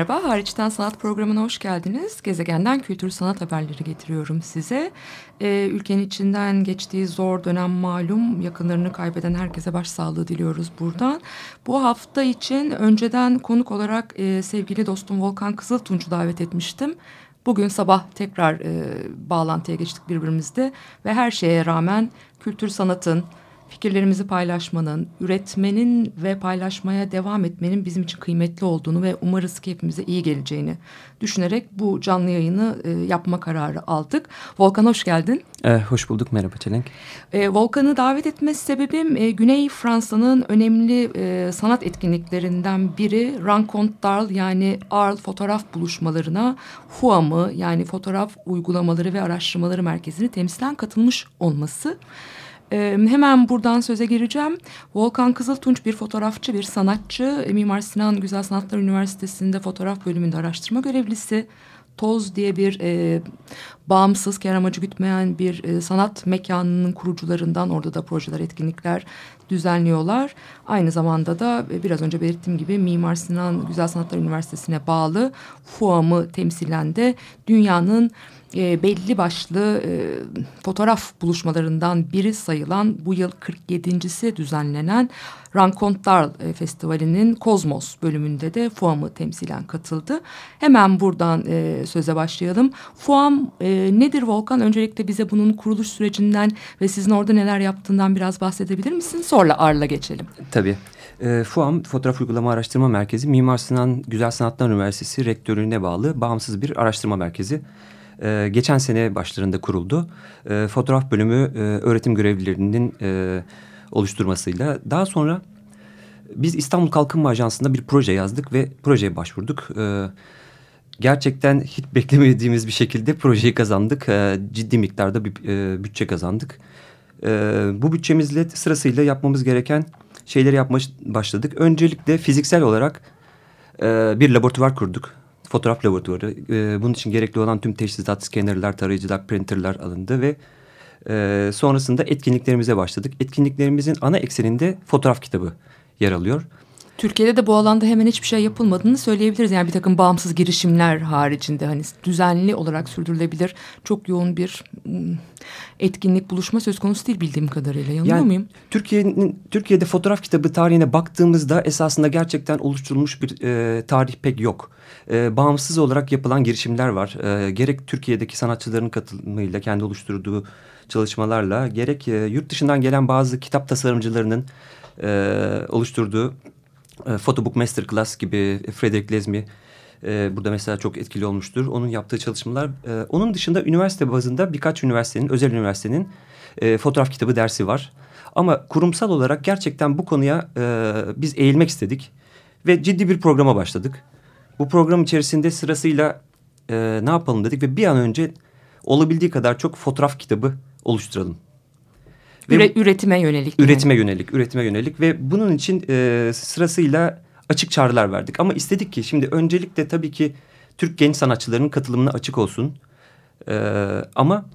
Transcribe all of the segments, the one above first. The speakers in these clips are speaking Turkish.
Merhaba, Hariçten Sanat programına hoş geldiniz. Gezegenden kültür sanat haberleri getiriyorum size. Ee, ülkenin içinden geçtiği zor dönem malum yakınlarını kaybeden herkese başsağlığı diliyoruz buradan. Bu hafta için önceden konuk olarak e, sevgili dostum Volkan Kızıltunç'u davet etmiştim. Bugün sabah tekrar e, bağlantıya geçtik birbirimizle ve her şeye rağmen kültür sanatın, fikirlerimizi paylaşmanın, üretmenin ve paylaşmaya devam etmenin bizim için kıymetli olduğunu ve umarız ki hepimize iyi geleceğini düşünerek bu canlı yayını e, yapma kararı aldık. Volkan hoş geldin. Ee, hoş bulduk. Merhaba Çelenk. E, Volkan'ı davet etme sebebim e, Güney Fransa'nın önemli e, sanat etkinliklerinden biri Rencontre d'Arles yani Arles fotoğraf buluşmalarına FUAM'ı yani fotoğraf uygulamaları ve araştırmaları merkezini temsilen katılmış olması. Ee, hemen buradan söze gireceğim. Volkan Kızıltunç bir fotoğrafçı, bir sanatçı. Mimar Sinan Güzel Sanatlar Üniversitesi'nde fotoğraf bölümünde araştırma görevlisi. Toz diye bir e, bağımsız, kar amacı gütmeyen bir e, sanat mekanının kurucularından orada da projeler, etkinlikler düzenliyorlar. Aynı zamanda da e, biraz önce belirttiğim gibi Mimar Sinan Güzel Sanatlar Üniversitesi'ne bağlı FUAM'ı temsilen de dünyanın e, belli başlı e, fotoğraf buluşmalarından biri sayılan bu yıl 47.si düzenlenen Rankontlar e, Festivali'nin Kozmos bölümünde de FUAM'ı temsilen katıldı. Hemen buradan e, söze başlayalım. FUAM e, nedir Volkan? Öncelikle bize bunun kuruluş sürecinden ve sizin orada neler yaptığından biraz bahsedebilir misin? Sonra Arl'a geçelim. Tabii. E, FUAM Fotoğraf Uygulama Araştırma Merkezi Mimar Sinan Güzel Sanatlar Üniversitesi rektörlüğüne bağlı bağımsız bir araştırma merkezi. E, geçen sene başlarında kuruldu. E, fotoğraf bölümü e, öğretim görevlilerinin e, oluşturmasıyla. Daha sonra biz İstanbul Kalkınma Ajansı'nda bir proje yazdık ve projeye başvurduk. E, gerçekten hiç beklemediğimiz bir şekilde projeyi kazandık. E, ciddi miktarda bir e, bütçe kazandık. E, bu bütçemizle sırasıyla yapmamız gereken şeyleri yapmaya başladık. Öncelikle fiziksel olarak e, bir laboratuvar kurduk. Fotoğraf laboratuvarı. E, bunun için gerekli olan tüm teçhizat, scannerlar, tarayıcılar, printerlar alındı ve e, sonrasında etkinliklerimize başladık. Etkinliklerimizin ana ekseninde fotoğraf kitabı yer alıyor. Türkiye'de de bu alanda hemen hiçbir şey yapılmadığını söyleyebiliriz. Yani bir takım bağımsız girişimler haricinde hani düzenli olarak sürdürülebilir çok yoğun bir ım, etkinlik buluşma söz konusu değil bildiğim kadarıyla. Yanılıyor Yani muyum? Türkiye'nin Türkiye'de fotoğraf kitabı tarihine baktığımızda esasında gerçekten oluşturulmuş bir e, tarih pek yok. E, bağımsız olarak yapılan girişimler var. E, gerek Türkiye'deki sanatçıların katılımıyla kendi oluşturduğu çalışmalarla gerek e, yurt dışından gelen bazı kitap tasarımcılarının e, oluşturduğu e, Photobook Masterclass gibi Frederick Lesmy e, burada mesela çok etkili olmuştur. Onun yaptığı çalışmalar. E, onun dışında üniversite bazında birkaç üniversitenin, özel üniversitenin e, fotoğraf kitabı dersi var. Ama kurumsal olarak gerçekten bu konuya e, biz eğilmek istedik. Ve ciddi bir programa başladık. Bu program içerisinde sırasıyla e, ne yapalım dedik ve bir an önce olabildiği kadar çok fotoğraf kitabı oluşturalım. Ve Üre- üretime yönelik. yani. Üretime yönelik, üretime yönelik ve bunun için e, sırasıyla açık çağrılar verdik. Ama istedik ki şimdi öncelikle tabii ki Türk genç sanatçılarının katılımına açık olsun. E, ama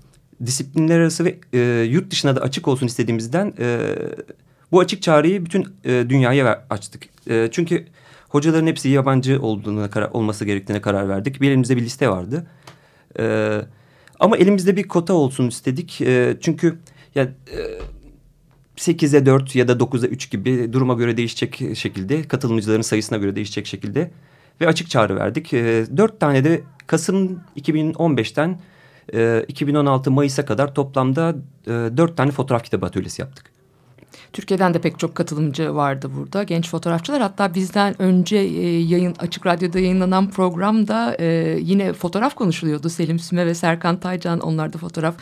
disiplinler arası ve e, yurt dışına da açık olsun istediğimizden e, bu açık çağrıyı bütün e, dünyaya ver, açtık. E, çünkü hocaların hepsi yabancı olduğuna karar, olması gerektiğine karar verdik. Bir elimizde bir liste vardı. E, ama elimizde bir kota olsun istedik. E, çünkü ya e, 8'e 4 ya da 9'a 3 gibi duruma göre değişecek şekilde katılımcıların sayısına göre değişecek şekilde ve açık çağrı verdik. E, 4 tane de Kasım 2015'ten e, 2016 Mayıs'a kadar toplamda e, 4 tane fotoğraf kitabı atölyesi yaptık. Türkiye'den de pek çok katılımcı vardı burada. Genç fotoğrafçılar hatta bizden önce e, yayın Açık Radyo'da yayınlanan programda e, yine fotoğraf konuşuluyordu. Selim Süme ve Serkan Taycan onlar da fotoğraf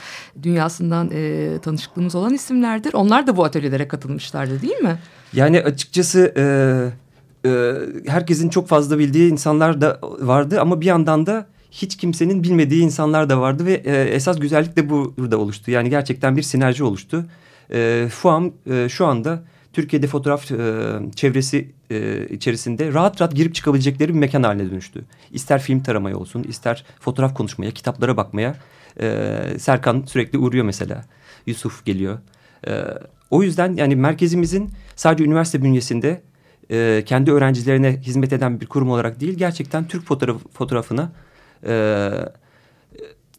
dünyasından e, tanışıklığımız olan isimlerdir. Onlar da bu atölyelere katılmışlardı değil mi? Yani açıkçası e, e, herkesin çok fazla bildiği insanlar da vardı ama bir yandan da hiç kimsenin bilmediği insanlar da vardı ve e, esas güzellik de burada oluştu. Yani gerçekten bir sinerji oluştu. E, FUAM e, şu anda Türkiye'de fotoğraf e, çevresi e, içerisinde rahat rahat girip çıkabilecekleri bir mekan haline dönüştü. İster film taramaya olsun, ister fotoğraf konuşmaya, kitaplara bakmaya. E, Serkan sürekli uğruyor mesela. Yusuf geliyor. E, o yüzden yani merkezimizin sadece üniversite bünyesinde e, kendi öğrencilerine hizmet eden bir kurum olarak değil, gerçekten Türk fotoğraf, fotoğrafına e,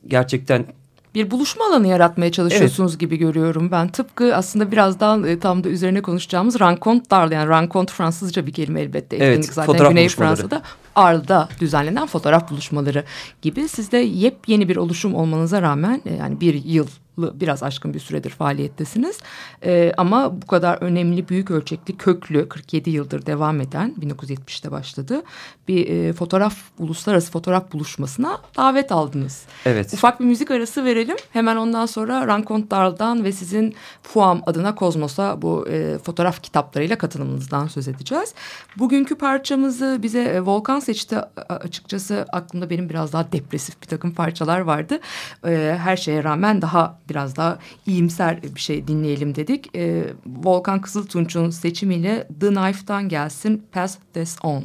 gerçekten bir buluşma alanı yaratmaya çalışıyorsunuz evet. gibi görüyorum ben. Tıpkı aslında birazdan e, tam da üzerine konuşacağımız rankont darlı yani rankont Fransızca bir kelime elbette. Evet, zaten Güney Fransa'da Arl'da düzenlenen fotoğraf buluşmaları gibi. Sizde yepyeni bir oluşum olmanıza rağmen e, yani bir yıl biraz aşkın bir süredir faaliyettesiniz. Ee, ama bu kadar önemli, büyük ölçekli, köklü, 47 yıldır devam eden, 1970'te başladı bir e, fotoğraf, uluslararası fotoğraf buluşmasına davet aldınız. Evet. Ufak bir müzik arası verelim. Hemen ondan sonra Rankontlar'dan ve sizin FUAM adına Kozmos'a bu e, fotoğraf kitaplarıyla katılımınızdan söz edeceğiz. Bugünkü parçamızı bize e, Volkan seçti. Açıkçası aklımda benim biraz daha depresif bir takım parçalar vardı. E, her şeye rağmen daha biraz daha iyimser bir şey dinleyelim dedik. E, Volkan Kızıltunç'un seçimiyle The Knife'dan gelsin Pass This On.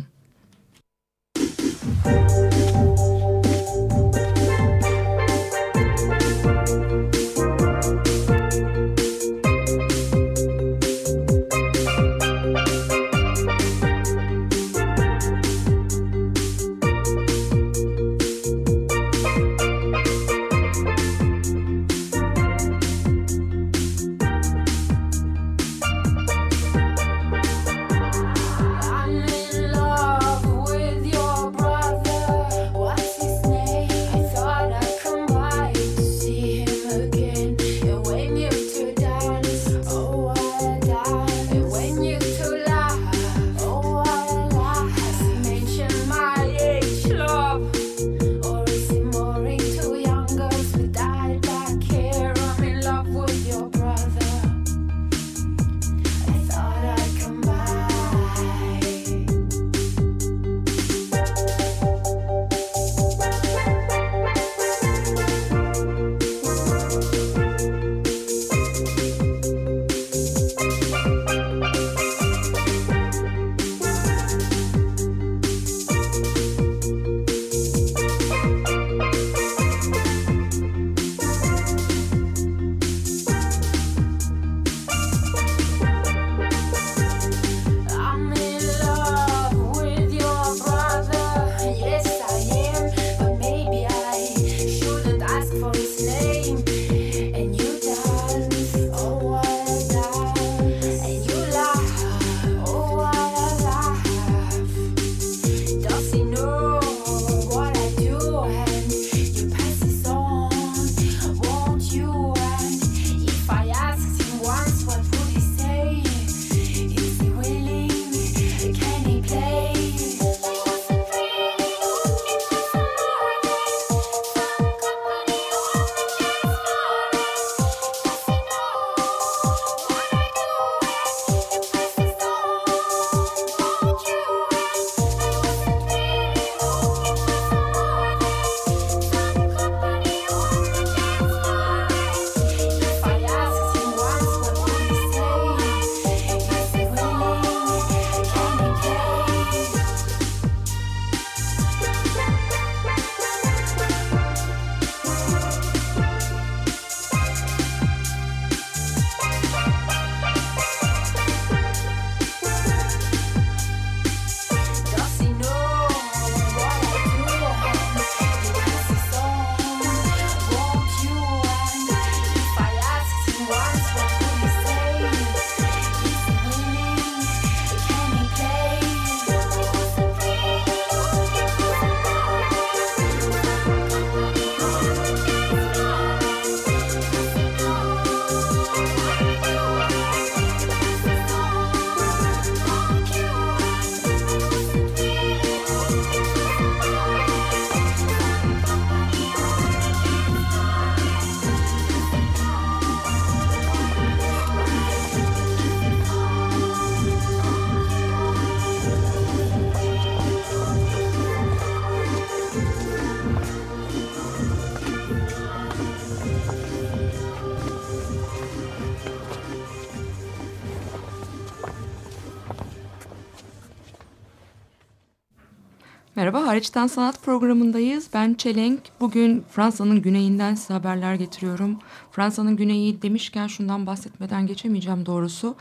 Merhaba, Hariçten Sanat programındayız. Ben Çelenk. Bugün Fransa'nın güneyinden size haberler getiriyorum. Fransa'nın güneyi demişken şundan bahsetmeden geçemeyeceğim doğrusu.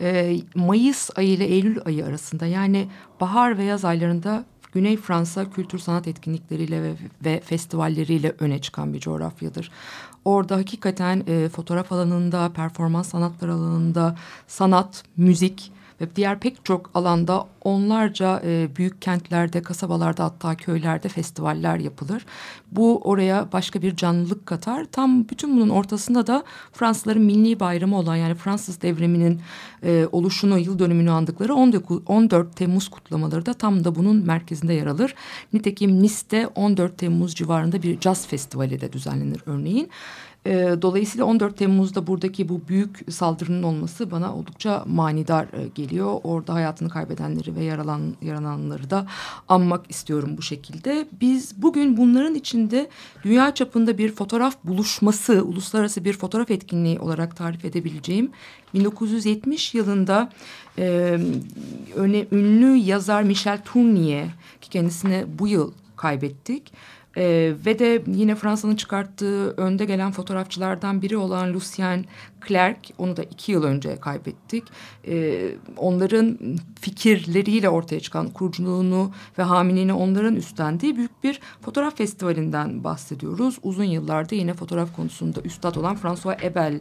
Ee, Mayıs ayı ile Eylül ayı arasında yani bahar ve yaz aylarında Güney Fransa kültür sanat etkinlikleriyle ve, ve festivalleriyle öne çıkan bir coğrafyadır. Orada hakikaten e, fotoğraf alanında, performans sanatları alanında, sanat, müzik ve diğer pek çok alanda onlarca e, büyük kentlerde, kasabalarda hatta köylerde festivaller yapılır. Bu oraya başka bir canlılık katar. Tam bütün bunun ortasında da Fransızların milli bayramı olan yani Fransız devriminin e, oluşunu, yıl dönümünü andıkları 14 Temmuz kutlamaları da tam da bunun merkezinde yer alır. Nitekim Nice'de 14 Temmuz civarında bir caz festivali de düzenlenir örneğin. E, dolayısıyla 14 Temmuz'da buradaki bu büyük saldırının olması bana oldukça manidar e, geliyor. Orada hayatını kaybedenleri ve yaralan, yaralananları da anmak istiyorum bu şekilde. Biz bugün bunların içinde dünya çapında bir fotoğraf buluşması, uluslararası bir fotoğraf etkinliği olarak tarif edebileceğim 1970 yılında e, öne, ünlü yazar Michel Tournier ki kendisine bu yıl kaybettik. Ee, ve de yine Fransa'nın çıkarttığı önde gelen fotoğrafçılardan biri olan Lucien Clerc, onu da iki yıl önce kaybettik. Ee, onların fikirleriyle ortaya çıkan kuruculuğunu ve hamileliğini onların üstlendiği büyük bir fotoğraf festivalinden bahsediyoruz. Uzun yıllarda yine fotoğraf konusunda üstad olan François Ebel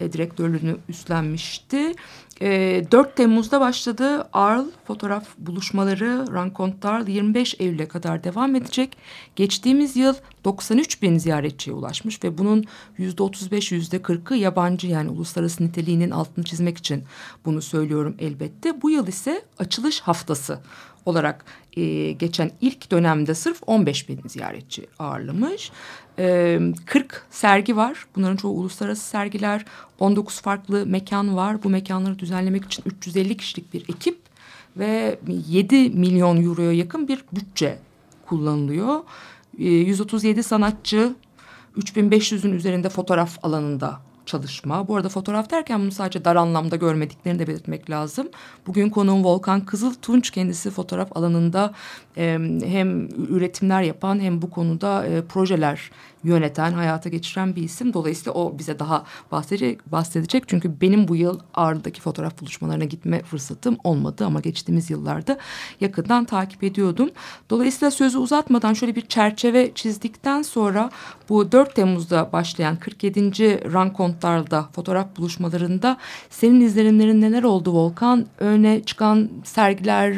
e, direktörlüğünü üstlenmişti. E, 4 Temmuz'da başladı Arl fotoğraf buluşmaları Rankontlar 25 Eylül'e kadar devam edecek. Geçtiğimiz yıl 93 bin ziyaretçiye ulaşmış ve bunun yüzde 35 yüzde 40'ı yabancı yani uluslararası niteliğinin altını çizmek için bunu söylüyorum elbette. Bu yıl ise açılış haftası olarak e, geçen ilk dönemde sırf 15 bin ziyaretçi ağırlamış. E, 40 sergi var. Bunların çoğu uluslararası sergiler. 19 farklı mekan var. Bu mekanları düzenlemek için 350 kişilik bir ekip ve 7 milyon euroya yakın bir bütçe kullanılıyor. 137 sanatçı, 3500'ün üzerinde fotoğraf alanında çalışma. Bu arada fotoğraf derken bunu sadece dar anlamda görmediklerini de belirtmek lazım. Bugün konuğum Volkan Kızıl Tunç kendisi fotoğraf alanında e, hem üretimler yapan hem bu konuda e, projeler yöneten, hayata geçiren bir isim. Dolayısıyla o bize daha bahsedecek, bahsedecek. Çünkü benim bu yıl Ağrı'daki fotoğraf buluşmalarına gitme fırsatım olmadı ama geçtiğimiz yıllarda yakından takip ediyordum. Dolayısıyla sözü uzatmadan şöyle bir çerçeve çizdikten sonra bu 4 Temmuz'da başlayan 47. Rankontlar'da fotoğraf buluşmalarında senin izlenimlerin neler oldu Volkan? Öne çıkan sergiler,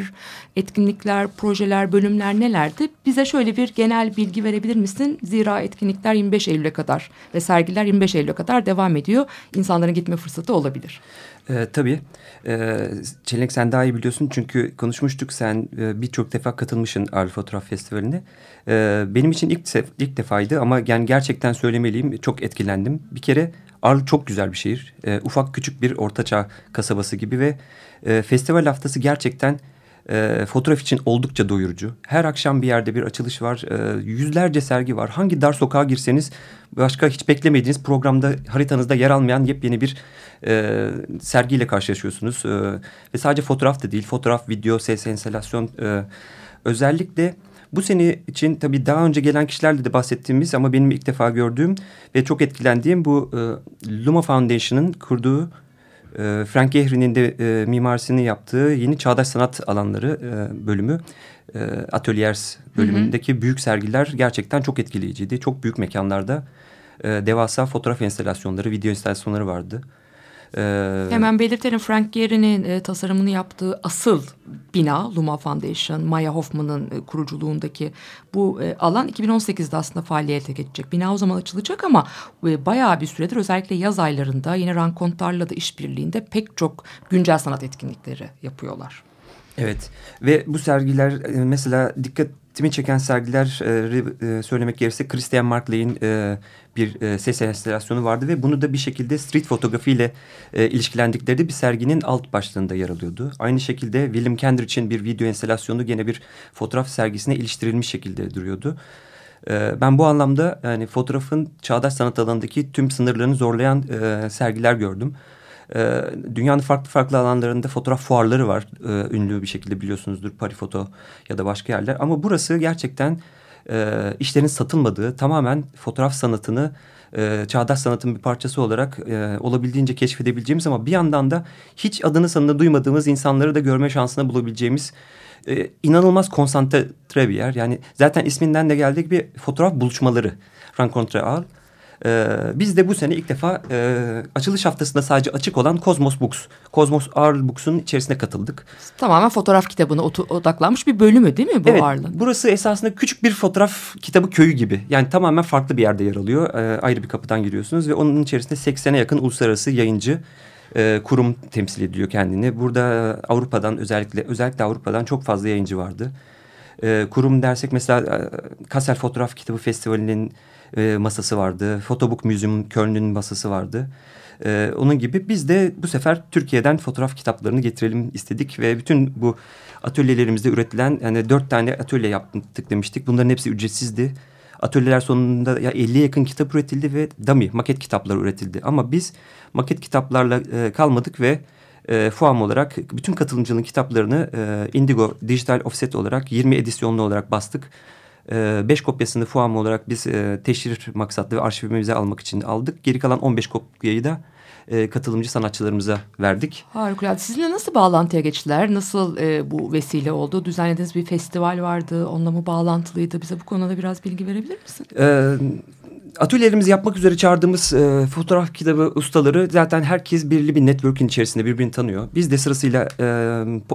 etkinlikler, projeler, bölümler nelerdi? Bize şöyle bir genel bilgi verebilir misin? Zira etkinlikler 25 Eylül'e kadar ve sergiler 25 Eylül'e kadar devam ediyor. İnsanların gitme fırsatı olabilir. E, tabii. E, Çelenk sen daha iyi biliyorsun çünkü konuşmuştuk. Sen e, birçok defa katılmışsın Arl Fotoğraf Festivali'ne. E, benim için ilk, ilk defaydı ama yani gerçekten söylemeliyim çok etkilendim. Bir kere Arl çok güzel bir şehir. E, ufak küçük bir ortaçağ kasabası gibi ve e, festival haftası gerçekten e, fotoğraf için oldukça doyurucu. Her akşam bir yerde bir açılış var. E, yüzlerce sergi var. Hangi dar sokağa girseniz başka hiç beklemediğiniz programda haritanızda yer almayan yepyeni bir e, sergiyle karşılaşıyorsunuz. E, ve sadece fotoğraf da değil. Fotoğraf, video, ses, enstelasyon. E, özellikle bu sene için tabii daha önce gelen kişilerle de bahsettiğimiz ama benim ilk defa gördüğüm ve çok etkilendiğim bu e, Luma Foundation'ın kurduğu e, Frank Gehry'nin de e, mimarisini yaptığı yeni çağdaş sanat alanları e, bölümü e, Atölyers bölümündeki hı hı. büyük sergiler gerçekten çok etkileyiciydi. Çok büyük mekanlarda e, devasa fotoğraf enstalasyonları, video enstalasyonları vardı. Ee, Hemen belirtelim Frank Gehry'nin e, tasarımını yaptığı asıl bina Luma Foundation, Maya Hoffman'ın e, kuruculuğundaki bu e, alan 2018'de aslında faaliyete geçecek. Bina o zaman açılacak ama e, bayağı bir süredir özellikle yaz aylarında yine Rankontlar'la da işbirliğinde pek çok güncel sanat etkinlikleri yapıyorlar. Evet ve bu sergiler e, mesela dikkatimi çeken sergiler e, e, söylemek gerekirse Christian Markley'in bir ses enstalasyonu vardı ve bunu da bir şekilde street fotoğrafıyla ile ilişkilendikleri de bir serginin alt başlığında yer alıyordu. Aynı şekilde William Kendrick'in bir video enstalasyonu gene bir fotoğraf sergisine iliştirilmiş şekilde duruyordu. Ben bu anlamda yani fotoğrafın çağdaş sanat alanındaki tüm sınırlarını zorlayan sergiler gördüm. E, dünyanın farklı farklı alanlarında fotoğraf fuarları var. E, ünlü bir şekilde biliyorsunuzdur Paris Foto ya da başka yerler. Ama burası gerçekten e, işlerin satılmadığı tamamen fotoğraf sanatını e, çağdaş sanatın bir parçası olarak e, olabildiğince keşfedebileceğimiz ama bir yandan da hiç adını sanını duymadığımız insanları da görme şansına bulabileceğimiz e, inanılmaz konsantre bir yer. Yani zaten isminden de geldiği gibi fotoğraf buluşmaları Rencontre Al. Ee, biz de bu sene ilk defa e, açılış haftasında sadece açık olan Cosmos Books, Cosmos Arl Books'un içerisine katıldık. Tamamen fotoğraf kitabına odaklanmış bir bölümü değil mi bu evet, Arl'ın? Burası esasında küçük bir fotoğraf kitabı köyü gibi. Yani tamamen farklı bir yerde yer alıyor. E, ayrı bir kapıdan giriyorsunuz ve onun içerisinde 80'e yakın uluslararası yayıncı e, kurum temsil ediliyor kendini. Burada Avrupa'dan özellikle özellikle Avrupa'dan çok fazla yayıncı vardı. E, kurum dersek mesela e, Kassel Fotoğraf Kitabı Festivali'nin e, masası vardı. Fotobook Museum Köln'ün masası vardı. E, onun gibi biz de bu sefer Türkiye'den fotoğraf kitaplarını getirelim istedik ve bütün bu atölyelerimizde üretilen yani dört tane atölye yaptık demiştik. Bunların hepsi ücretsizdi. Atölyeler sonunda ya 50'ye yakın kitap üretildi ve dummy maket kitaplar üretildi. Ama biz maket kitaplarla e, kalmadık ve e, FUAM olarak bütün katılımcının kitaplarını e, Indigo dijital offset olarak 20 edisyonlu olarak bastık. E, beş kopyasını FUAM olarak biz e, teşhir maksatlı ve arşivimize almak için aldık. Geri kalan 15 kopyayı da e, katılımcı sanatçılarımıza verdik. Harikulade. Sizinle nasıl bağlantıya geçtiler? Nasıl e, bu vesile oldu? Düzenlediğiniz bir festival vardı. Onunla mı bağlantılıydı? Bize bu konuda biraz bilgi verebilir misin? E, atölyelerimizi yapmak üzere çağırdığımız e, fotoğraf kitabı ustaları zaten herkes birli bir network'ün içerisinde birbirini tanıyor. Biz de sırasıyla e,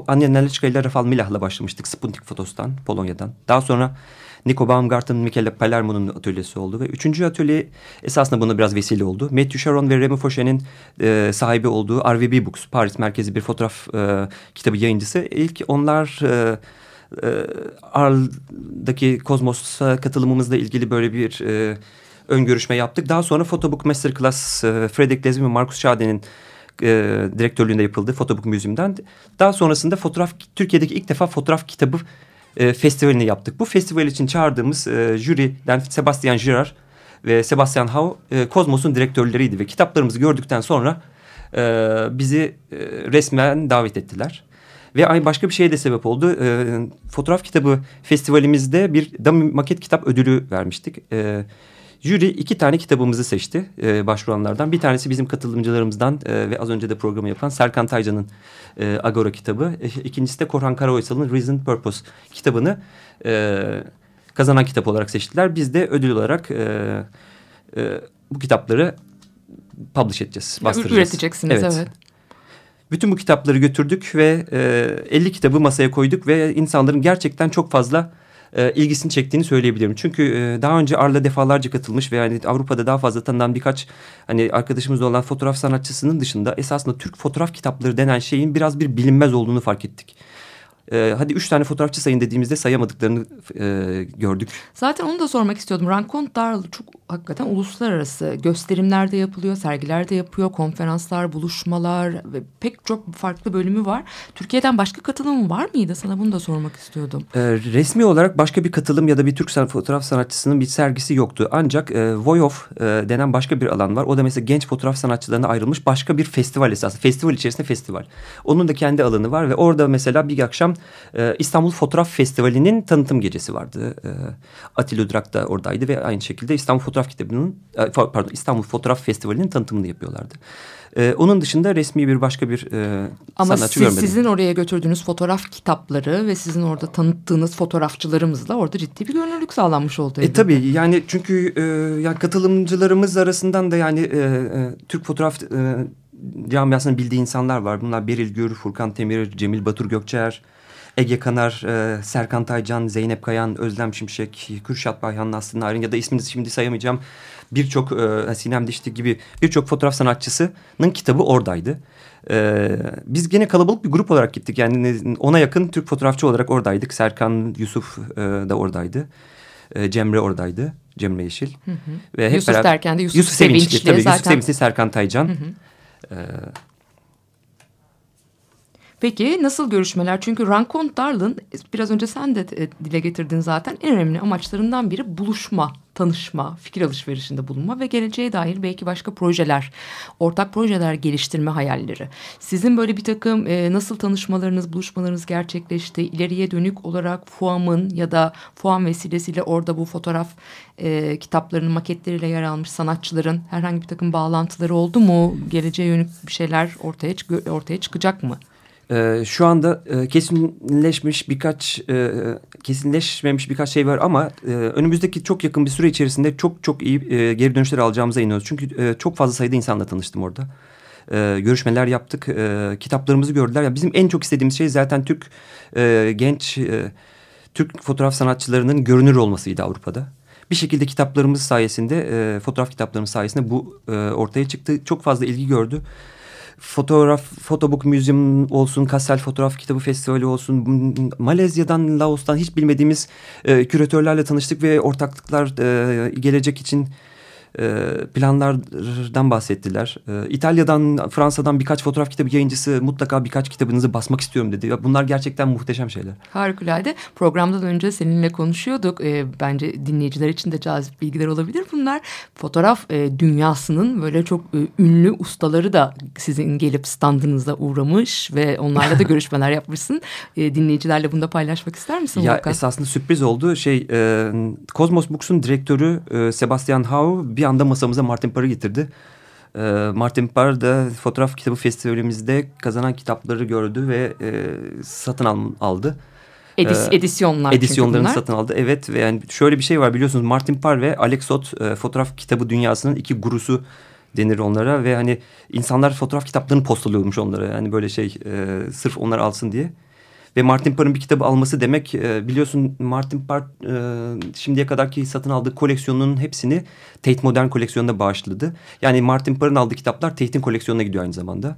Anya Nelichka ile Rafal Milah'la başlamıştık Sputnik Fotos'tan, Polonya'dan. Daha sonra Nico Baumgarten, Michele Palermo'nun atölyesi oldu ve üçüncü atölye esasında buna biraz vesile oldu. Matthew Sharon ve Remy Fauchet'in e, sahibi olduğu RVB Books, Paris merkezi bir fotoğraf e, kitabı yayıncısı. İlk onlar... E, e, Arl'daki Kozmos'a katılımımızla ilgili böyle bir e, ön görüşme yaptık. Daha sonra Photobook Masterclass e, Fredrik Lezmi ve Markus Schade'nin e, direktörlüğünde yapıldı Photobook Museum'dan. Daha sonrasında fotoğraf Türkiye'deki ilk defa fotoğraf kitabı e, festivalini yaptık. Bu festival için çağırdığımız e, jüriden Sebastian Girard ve Sebastian Hau e, Kozmos'un direktörleriydi ve kitaplarımızı gördükten sonra e, bizi e, resmen davet ettiler. Ve ay başka bir şeye de sebep oldu. E, fotoğraf kitabı festivalimizde bir dam maket kitap ödülü vermiştik. E, Jüri iki tane kitabımızı seçti e, başvuranlardan. Bir tanesi bizim katılımcılarımızdan e, ve az önce de programı yapan Serkan Taycan'ın e, Agora kitabı. E, ikincisi de Korhan Karaoysal'ın Reason Purpose kitabını e, kazanan kitap olarak seçtiler. Biz de ödül olarak e, e, bu kitapları publish edeceğiz, bastıracağız. Üreteceksiniz evet. evet. Bütün bu kitapları götürdük ve e, 50 kitabı masaya koyduk ve insanların gerçekten çok fazla e, ilgisini çektiğini söyleyebilirim. Çünkü e, daha önce Arla defalarca katılmış ve yani Avrupa'da daha fazla tanınan birkaç hani arkadaşımız olan fotoğraf sanatçısının dışında esasında Türk fotoğraf kitapları denen şeyin biraz bir bilinmez olduğunu fark ettik e, hadi üç tane fotoğrafçı sayın dediğimizde sayamadıklarını e, gördük. Zaten onu da sormak istiyordum. Rankont Darl çok hakikaten uluslararası gösterimlerde yapılıyor, sergilerde yapıyor, konferanslar, buluşmalar ve pek çok farklı bölümü var. Türkiye'den başka katılım var mıydı? Sana bunu da sormak istiyordum. E, resmi olarak başka bir katılım ya da bir Türk fotoğraf sanatçısının bir sergisi yoktu. Ancak e, Voyof e, denen başka bir alan var. O da mesela genç fotoğraf sanatçılarına ayrılmış başka bir festival esası. Festival içerisinde festival. Onun da kendi alanı var ve orada mesela bir akşam e, İstanbul Fotoğraf Festivali'nin tanıtım gecesi vardı. E, Atilla Udrak da oradaydı ve aynı şekilde İstanbul Fotoğraf Kitabı'nın e, pardon İstanbul Fotoğraf Festivali'nin tanıtımını yapıyorlardı. Ee, onun dışında resmi bir başka bir e, Ama sanatçı siz, görmedim. sizin oraya götürdüğünüz fotoğraf kitapları ve sizin orada tanıttığınız fotoğrafçılarımızla orada ciddi bir gönüllülük sağlanmış oldu. E, tabii yani çünkü e, yani katılımcılarımız arasından da yani e, e, Türk fotoğraf e, camiasının bildiği insanlar var. Bunlar Beril Gür, Furkan Temir, Cemil Batur Gökçer, Ege Kanar, e, Serkan Taycan, Zeynep Kayan, Özlem Şimşek, Kürşat Bayhan, Naslı Narin ya da ismini şimdi sayamayacağım birçok e, Sinem Dişti gibi birçok fotoğraf sanatçısının kitabı oradaydı. E, biz gene kalabalık bir grup olarak gittik. Yani ona yakın Türk fotoğrafçı olarak oradaydık. Serkan, Yusuf e, da oradaydı. E, Cemre oradaydı. Cemre Yeşil. Hı hı. Ve hep Yusuf beraber, derken de Yusuf, Yusuf Sevinçli. Sevinçli tabii, zaten. Yusuf Sevinçli, Serkan Taycan. Hı hı. E, Peki nasıl görüşmeler? Çünkü Rankont Darl'ın biraz önce sen de e, dile getirdin zaten en önemli amaçlarından biri buluşma, tanışma, fikir alışverişinde bulunma ve geleceğe dair belki başka projeler, ortak projeler geliştirme hayalleri. Sizin böyle bir takım e, nasıl tanışmalarınız, buluşmalarınız gerçekleşti? İleriye dönük olarak FUAM'ın ya da FUAM vesilesiyle orada bu fotoğraf e, kitaplarının maketleriyle yer almış sanatçıların herhangi bir takım bağlantıları oldu mu? Geleceğe yönelik bir şeyler ortaya, ortaya çıkacak mı? Ee, şu anda e, kesinleşmiş birkaç e, kesinleşmemiş birkaç şey var ama e, önümüzdeki çok yakın bir süre içerisinde çok çok iyi e, geri dönüşler alacağımıza inanıyoruz. Çünkü e, çok fazla sayıda insanla tanıştım orada. E, görüşmeler yaptık, e, kitaplarımızı gördüler. Yani bizim en çok istediğimiz şey zaten Türk e, genç e, Türk fotoğraf sanatçılarının görünür olmasıydı Avrupa'da. Bir şekilde kitaplarımız sayesinde, e, fotoğraf kitaplarımız sayesinde bu e, ortaya çıktı. Çok fazla ilgi gördü fotoğraf, Photobook Museum olsun, Kassel Fotoğraf Kitabı Festivali olsun, Malezya'dan, Laos'tan hiç bilmediğimiz e, küratörlerle tanıştık ve ortaklıklar e, gelecek için planlardan bahsettiler. E, İtalya'dan, Fransa'dan birkaç fotoğraf kitabı yayıncısı mutlaka birkaç kitabınızı basmak istiyorum dedi. Bunlar gerçekten muhteşem şeyler. Harikulade. Programdan önce seninle konuşuyorduk. E, bence dinleyiciler için de cazip bilgiler olabilir bunlar. Fotoğraf e, dünyasının böyle çok e, ünlü ustaları da sizin gelip standınıza uğramış ve onlarla da görüşmeler yapmışsın. E, dinleyicilerle bunu da paylaşmak ister misin ya, Volkan? Esasında sürpriz oldu. Şey, Cosmos Books'un direktörü Sebastian Hau bir anda masamıza Martin Parr'ı getirdi. E, Martin Parr da fotoğraf kitabı festivalimizde kazanan kitapları gördü ve e, satın al, aldı. Edis, e, edisyonlar Edisyonlarını satın aldı. Evet ve yani şöyle bir şey var biliyorsunuz Martin Parr ve Alex Ott e, fotoğraf kitabı dünyasının iki gurusu denir onlara ve hani insanlar fotoğraf kitaplarını postalıyormuş onlara. Yani böyle şey e, sırf onlar alsın diye. Ve Martin Parr'ın bir kitabı alması demek e, biliyorsun Martin Parr e, şimdiye kadarki satın aldığı koleksiyonunun hepsini Tate Modern koleksiyonuna bağışladı. Yani Martin Parr'ın aldığı kitaplar Tate'in koleksiyonuna gidiyor aynı zamanda.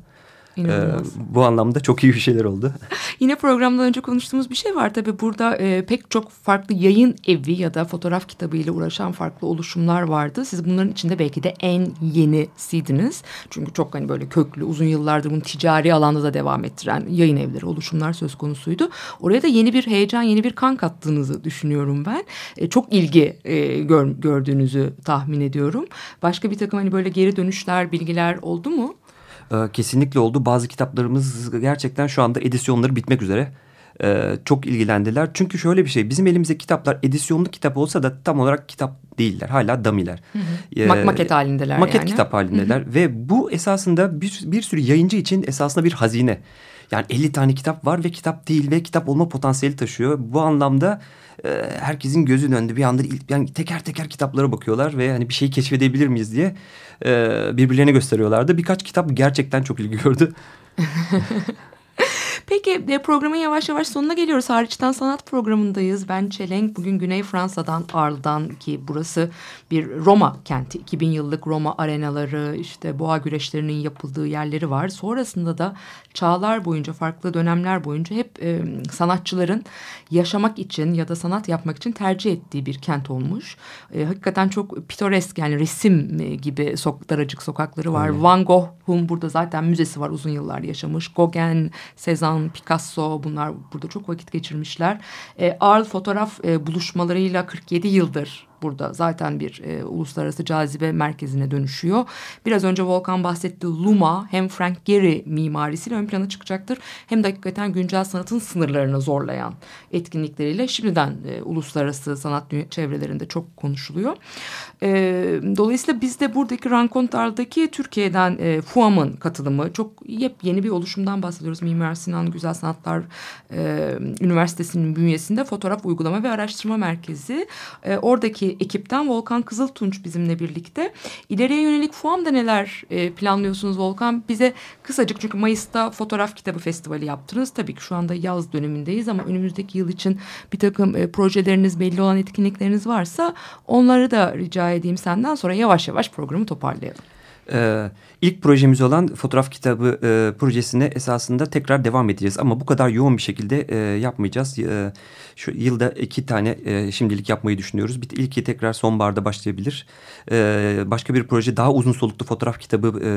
İnanılmaz. Ee, bu anlamda çok iyi bir şeyler oldu. Yine programdan önce konuştuğumuz bir şey var. Tabii burada e, pek çok farklı yayın evi ya da fotoğraf kitabı ile uğraşan farklı oluşumlar vardı. Siz bunların içinde belki de en yenisiydiniz. Çünkü çok hani böyle köklü uzun yıllardır bunu ticari alanda da devam ettiren yayın evleri, oluşumlar söz konusuydu. Oraya da yeni bir heyecan, yeni bir kan kattığınızı düşünüyorum ben. E, çok ilgi e, gör, gördüğünüzü tahmin ediyorum. Başka bir takım hani böyle geri dönüşler, bilgiler oldu mu? Ee, kesinlikle oldu. Bazı kitaplarımız gerçekten şu anda edisyonları bitmek üzere. Ee, çok ilgilendiler. Çünkü şöyle bir şey bizim elimizdeki kitaplar edisyonlu kitap olsa da tam olarak kitap değiller. Hala damiler. Hı hı. Ee, maket halindeler maket yani. kitap halindeler. Hı hı. Ve bu esasında bir, bir sürü yayıncı için esasında bir hazine. Yani 50 tane kitap var ve kitap değil ve kitap olma potansiyeli taşıyor. Bu anlamda e, herkesin gözü döndü. Bir anda yani teker teker kitaplara bakıyorlar ve hani bir şeyi keşfedebilir miyiz diye e, birbirlerine gösteriyorlardı. Birkaç kitap gerçekten çok ilgi gördü. Peki programın yavaş yavaş sonuna geliyoruz. Hariçten sanat programındayız. Ben Çelenk. Bugün Güney Fransa'dan Arl'dan ki burası bir Roma kenti. 2000 yıllık Roma arenaları işte boğa güreşlerinin yapıldığı yerleri var. Sonrasında da çağlar boyunca farklı dönemler boyunca hep e, sanatçıların yaşamak için ya da sanat yapmak için tercih ettiği bir kent olmuş. E, hakikaten çok pitoresk yani resim gibi sok daracık sokakları var. Hmm. Van Gogh'un burada zaten müzesi var uzun yıllar yaşamış. Gauguin, Cezanne, Picasso bunlar burada çok vakit geçirmişler. E, Arl fotoğraf e, buluşmalarıyla 47 yıldır burada zaten bir e, uluslararası cazibe merkezine dönüşüyor. Biraz önce Volkan bahsetti Luma hem Frank Gehry mimarisiyle ön plana çıkacaktır. Hem de hakikaten güncel sanatın sınırlarını zorlayan etkinlikleriyle şimdiden e, uluslararası sanat çevrelerinde çok konuşuluyor. E, dolayısıyla biz de buradaki Rankontar'daki Türkiye'den e, FUAM'ın katılımı çok yepyeni bir oluşumdan bahsediyoruz. Mimar Sinan Güzel Sanatlar e, Üniversitesi'nin bünyesinde fotoğraf uygulama ve araştırma merkezi. E, oradaki ekipten Volkan Kızıltunç bizimle birlikte. İleriye yönelik FUAM'da neler e, planlıyorsunuz Volkan? Bize kısacık çünkü Mayıs'ta fotoğraf kitabı festivali yaptınız. Tabii ki şu anda yaz dönemindeyiz ama önümüzdeki yıl için bir takım e, projeleriniz belli olan etkinlikleriniz varsa onları da rica edeyim senden sonra yavaş yavaş programı toparlayalım. Ee, ilk projemiz olan fotoğraf kitabı e, projesine esasında tekrar devam edeceğiz. Ama bu kadar yoğun bir şekilde e, yapmayacağız. E, şu yılda iki tane e, şimdilik yapmayı düşünüyoruz. Bir, ilki tekrar sonbaharda başlayabilir. E, başka bir proje daha uzun soluklu fotoğraf kitabı e,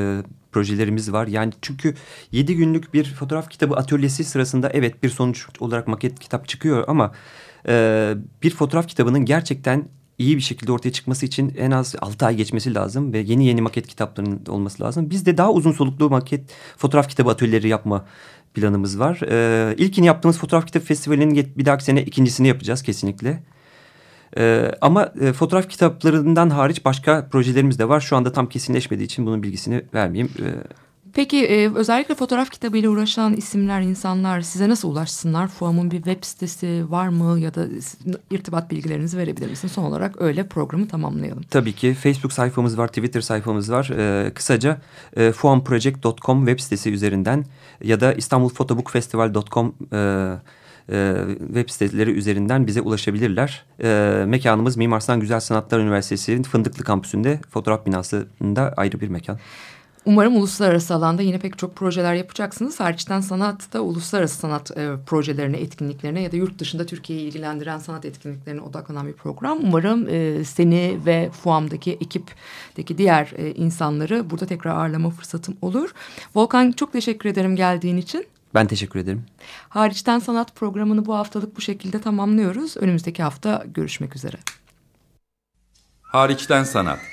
projelerimiz var. Yani çünkü yedi günlük bir fotoğraf kitabı atölyesi sırasında evet bir sonuç olarak maket kitap çıkıyor ama... E, bir fotoğraf kitabının gerçekten iyi bir şekilde ortaya çıkması için en az 6 ay geçmesi lazım ve yeni yeni maket kitaplarının olması lazım. Biz de daha uzun soluklu maket fotoğraf kitabı atölyeleri yapma planımız var. Ee, ilkini yaptığımız fotoğraf kitabı festivalinin bir dahaki sene ikincisini yapacağız kesinlikle. Ee, ama e, fotoğraf kitaplarından hariç başka projelerimiz de var. Şu anda tam kesinleşmediği için bunun bilgisini vermeyeyim. Ee, Peki e, özellikle fotoğraf kitabıyla uğraşan isimler, insanlar size nasıl ulaşsınlar? FUAM'ın bir web sitesi var mı ya da irtibat bilgilerinizi verebilir misin? Son olarak öyle programı tamamlayalım. Tabii ki Facebook sayfamız var, Twitter sayfamız var. Ee, kısaca e, fuamproject.com web sitesi üzerinden ya da istanbulfotobookfestival.com e, e, web siteleri üzerinden bize ulaşabilirler. E, mekanımız Mimar Sinan Güzel Sanatlar Üniversitesi'nin Fındıklı kampüsünde fotoğraf binasında ayrı bir mekan. Umarım uluslararası alanda yine pek çok projeler yapacaksınız. Hariçten sanatta uluslararası sanat e, projelerine, etkinliklerine ya da yurt dışında Türkiye'yi ilgilendiren sanat etkinliklerine odaklanan bir program. Umarım e, seni ve FUAM'daki ekipteki diğer e, insanları burada tekrar ağırlama fırsatım olur. Volkan çok teşekkür ederim geldiğin için. Ben teşekkür ederim. Hariçten sanat programını bu haftalık bu şekilde tamamlıyoruz. Önümüzdeki hafta görüşmek üzere. Hariçten sanat.